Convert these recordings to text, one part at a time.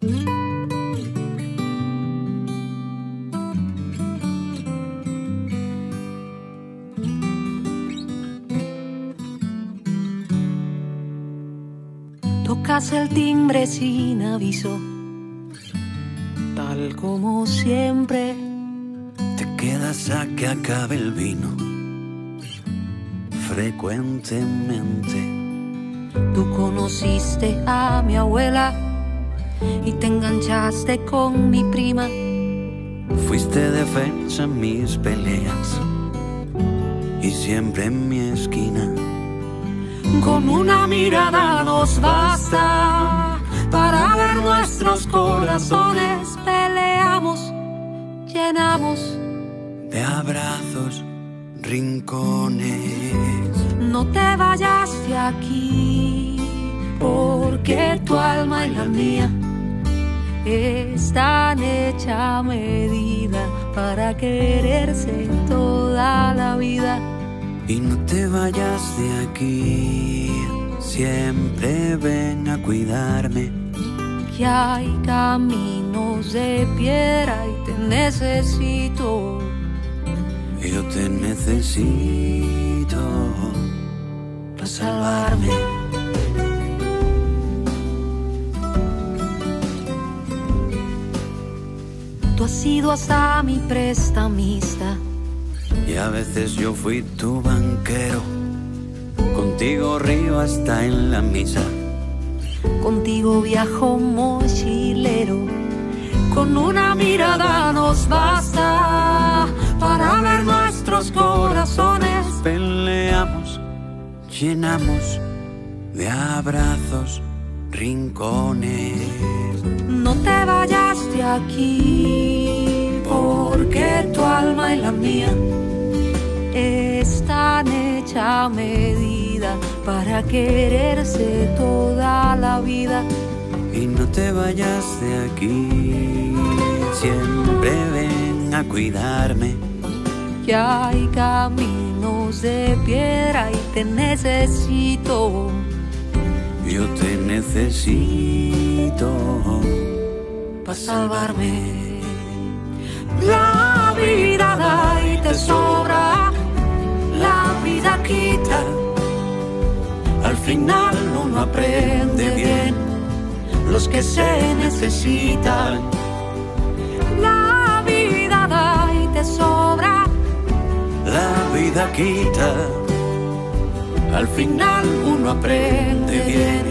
Tocas el timbre sin aviso, tal como siempre. Te quedas a que acabe el vino frecuentemente. Tú conociste a mi abuela y te enganchaste con mi prima. Fuiste defensa en mis peleas y siempre en mi esquina. Con una mirada nos basta para ver nuestros corazones. Peleamos, llenamos de abrazos rincones. No te vayas de aquí, porque tu alma y la mía están hecha medida para quererse toda la vida. Y no te vayas de aquí, siempre ven a cuidarme. Que hay caminos de piedra y te necesito. Yo te necesito para salvarme. Tú has sido hasta mi prestamista y a veces yo fui tu banquero. Contigo río hasta en la misa. Contigo viajo mochilero. Con una mirada nos basta para ver nuestros corazones. Peleamos, llenamos de abrazos rincones. No te vayas de aquí, porque tu alma y la mía están hecha a medida para quererse toda la vida. Y no te vayas de aquí, siempre ven a cuidarme. Que hay caminos de piedra y te necesito. Yo te necesito para salvarme. La vida da y te sobra, la vida quita. Al final uno aprende bien los que se necesitan. La vida da y te sobra, La vida quita. Al final uno aprende bien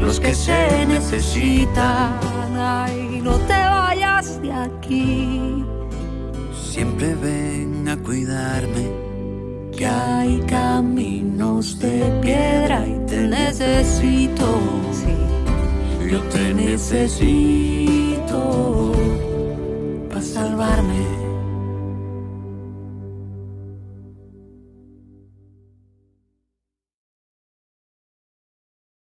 los que se necesitan y no te vayas de aquí. Siempre ven a cuidarme, que hay caminos de piedra y te necesito. Sí, yo te necesito para salvarme.